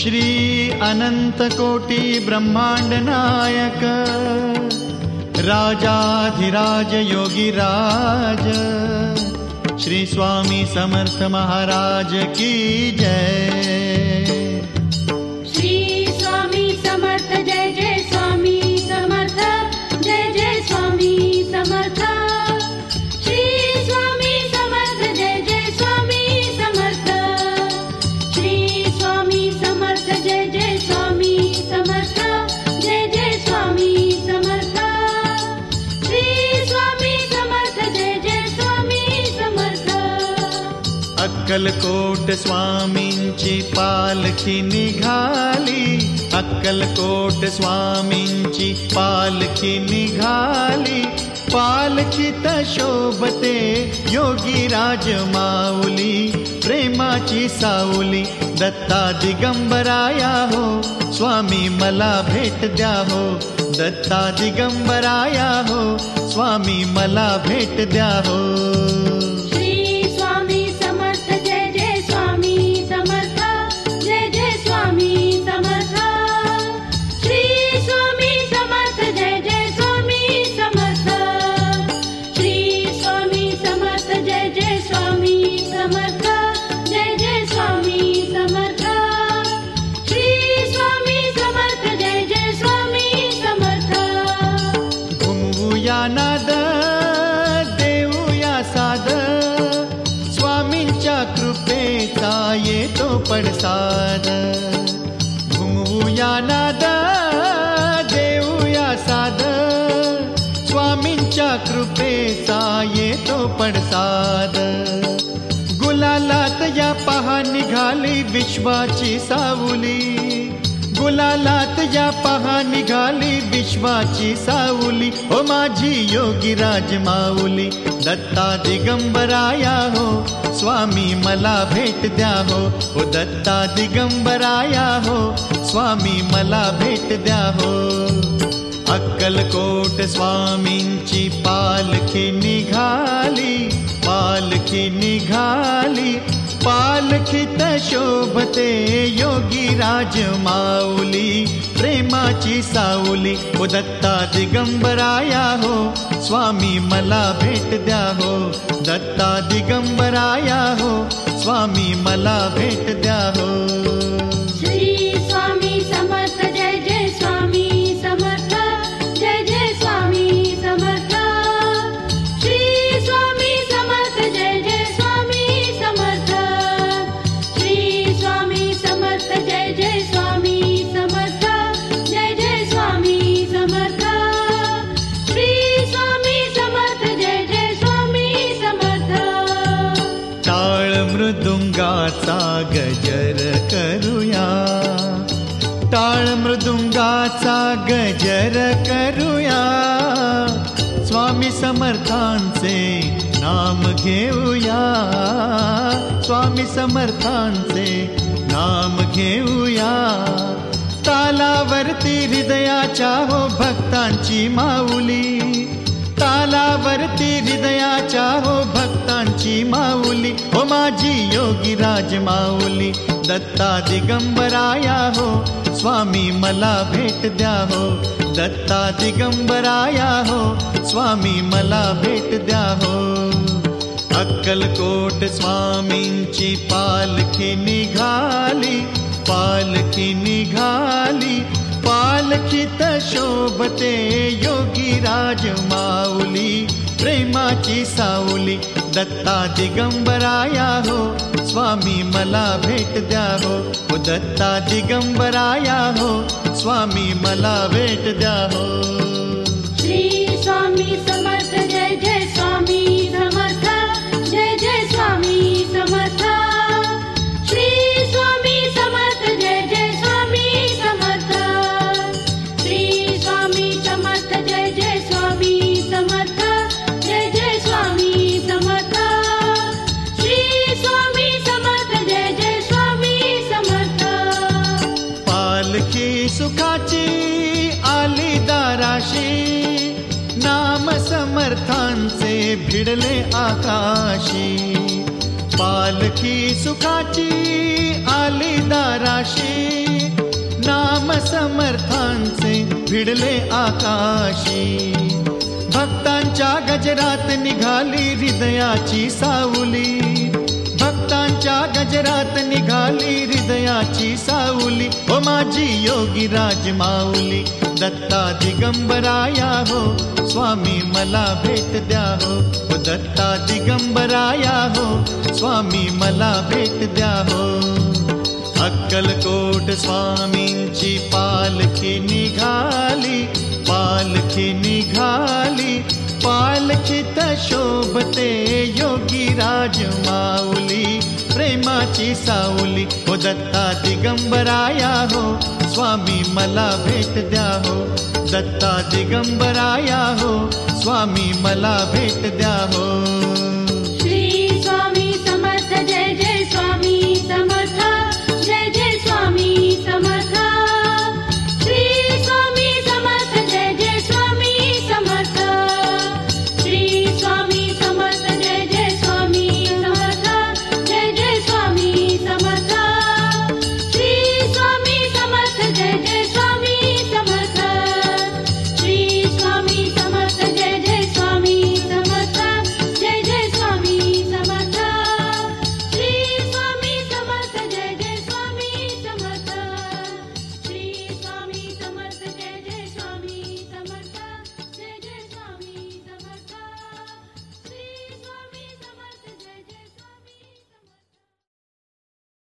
श्री अनंत कोटि ब्रह्मांड नायक राजाधिराज योगिराज श्री स्वामी समर्थ महाराज की जय। अक्कलकोट स्वामींची पालखी निघाली. अक्कलकोट स्वामींची पालखी निघाली. पालखीत शोभते योगी राज माऊली प्रेमाची सावली दत्ता दिगंबराया हो. स्वामी मला भेट द्या हो, दत्ता दिगंबराया हो. स्वामी मला भेट द्या हो. नाद देऊया साध स्वामींच्या कृपेचा येतो पडसाद. घुमवूया नाद देऊया साध स्वामींच्या कृपेचा येतो पडसाद. गुलालात या पहा निघाली विश्वाची सावली. गुलालात या पहा, निघाली विश्वाची सावली. ओ माझी योगीराज माऊली दत्ता दिगंबराया हो. स्वामी मला भेट द्या हो. ओ दत्ता दिगंबराया हो. स्वामी मला भेट द्या हो. अक्कलकोट स्वामींची पालखी निघाली पालखी निघाली. पालखीत शोभते योगी राज माऊली प्रेमाची साऊली ओ दत्ता दिगंबराया हो, स्वामी मला भेट द्या हो, दत्ता दिगंबराया हो, स्वामी मला भेट द्या हो. मृदुंगाचा गजर करूया. टाळ मृदुंगाचा गजर करूया. स्वामी समर्थांचे नाम घेऊया. स्वामी समर्थांचे नाम घेऊया. तालावरती हृदयाच्या हो भक्तांची माऊली. तालावरती हृदयाच्या हो भक्तांची माऊली, हो माझी योगी राज माऊली दत्ता दिगंबराया हो, स्वामी मला भेट द्या हो, दत्ता दिगंबराया हो, स्वामी मला भेट द्या हो. अक्कलकोट स्वामींची पालखी निघाली पालखी निघाली, पालखीत शोभते योगी राज माऊली प्रेमाची सावली, दत्ता दिगंबराया हो। स्वामी मला भेट द्या हो। ओ दत्ता दिगंबराया हो, स्वामी मला भेट द्या हो। श्री स्वामी समर्थांचे भिडले आकाशी। पालखी सुखाची आली दाराशी नाम समर्थांचे भिडले आकाशी। भक्तांच्या गजरात निघाली हृदयाची सावली। भक्तांच्या गजरात निघाली हृदयाची सावली। ओ माझी योगी राज माऊली। दत्ता दिगंबराया हो, स्वामी मला भेट द्या हो। दत्ता दिगंबराया हो, स्वामी मला भेट द्या हो। अक्कलकोट स्वामींची पालखी निघाली पालखी निघाली। पालखीत शोभते योगी राज माऊली, प्रेमाची सावली हो दत्ता दिगंबराया हो, स्वामी मला भेट द्या हो. दत्ता दिगंबर आया हो, स्वामी मला भेट द्या हो.